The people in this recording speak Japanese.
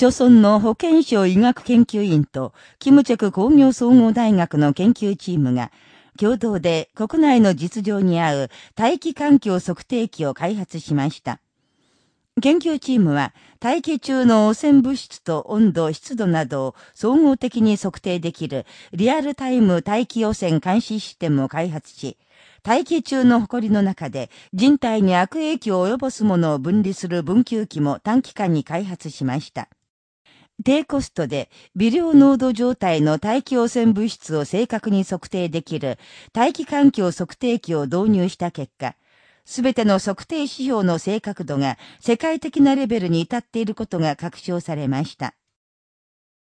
著村の保健省医学研究院と、キムチェク工業総合大学の研究チームが、共同で国内の実情に合う大気環境測定器を開発しました。研究チームは大気中の汚染物質と温度、湿度などを総合的に測定できるリアルタイム大気汚染監視システムを開発し、大気中の埃の中で人体に悪影響を及ぼすものを分離する分球器も短期間に開発しました。低コストで微量濃度状態の大気汚染物質を正確に測定できる大気環境測定器を導入した結果、すべての測定指標の正確度が世界的なレベルに至っていることが確証されました。